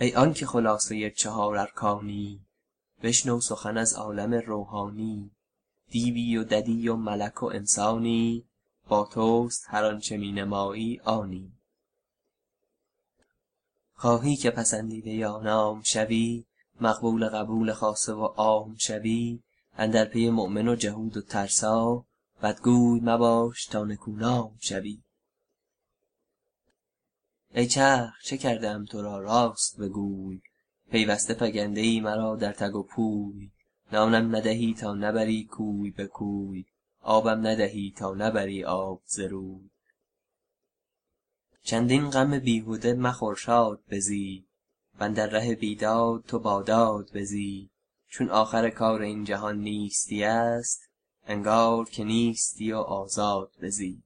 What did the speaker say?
ای آنکه خلاصه چهار ارکانی بشنو سخن از عالم روحانی. دیوی و ددی و ملک و انسانی با توست هر آنچه می نمایی آنی. خواهی که پسندیده یا نام شوی مقبول قبول خاصه و عام شوی اندر پی مؤمن و جهود و ترسا بدگوی مباش تا نکونام شوی. ای چرخ چه کرده ام تو را؟ راست بگوی. پیوسته فگنده ای مرا در تک و پوی. نانم ندهی تا نبری کوی به کوی. آبم ندهی تا نبری آب ز روی. چندین غم بیهوده مخور شاد بزی. واندر ره بیداد تو با داد بزی. چون آخر کار این جهان نیستی است انگار که نیستی و آزاد بزی.